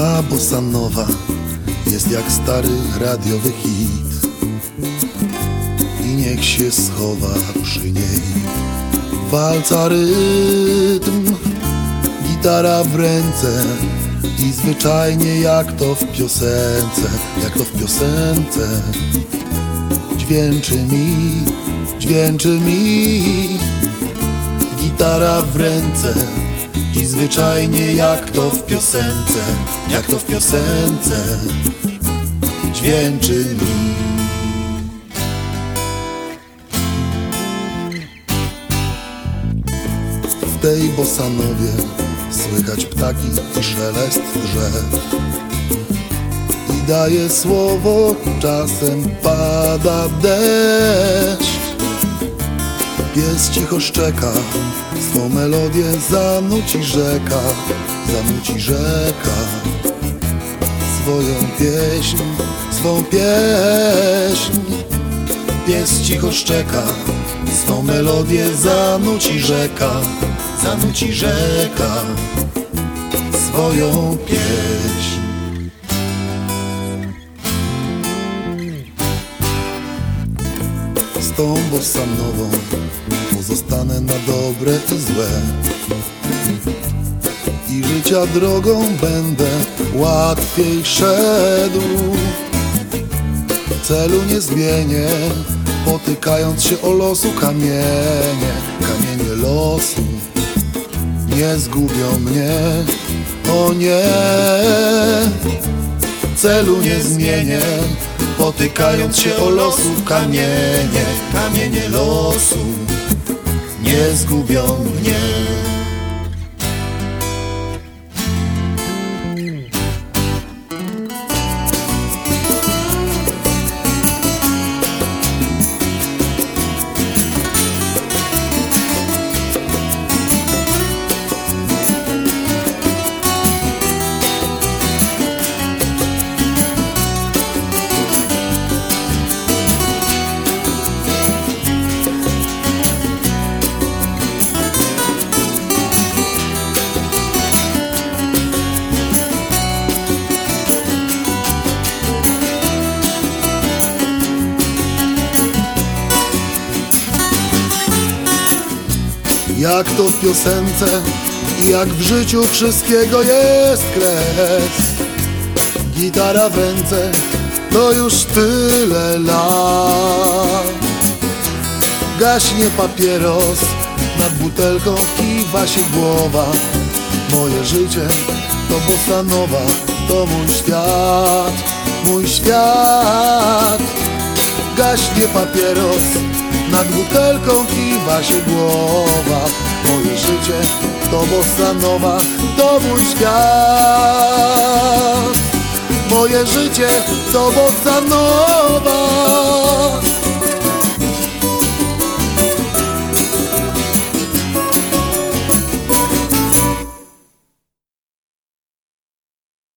bossa nowa jest jak stary radiowy hit. I niech się schowa przy niej. Walca rytm Gitara w ręce. I zwyczajnie jak to w piosence Jak to w piosence. Dźwięczy mi, dźwięczy mi. Gitara w ręce i zwyczajnie jak to w piosence Jak to w piosence. Dźwięczy mi. W tej bosanowie słychać ptaki i szelest drzew I daje słowo, czasem pada deszcz. Pies cicho szczeka, swą melodię zanuci rzeka Zanuci rzeka. Swoją pieśń, swą pieśń. Pies cicho szczeka, swą melodię zanuci rzeka, zanuci rzeka, swoją pieśń. Tą bossanową pozostanę na dobre i złe. I życia drogą będę łatwiej szedł. Celu nie zmienię Potykając się o losu kamienie. Kamienie losu Nie zgubią mnie. O nie Celu nie zmienię Potykając się o losu kamienie Kamienie losu. Nie zgubią mnie Jak to w piosence jak w życiu wszystkiego jest kres. Gitara w ręce to już tyle lat. Gaśnie papieros, nad butelką kiwa się głowa. Moje życie to bossa nowa, to mój świat, mój świat. Gaśnie papieros, nad butelką kiwa się głowa. Moje życie to bossa nowa, to mój świat. Moje życie to bossa nowa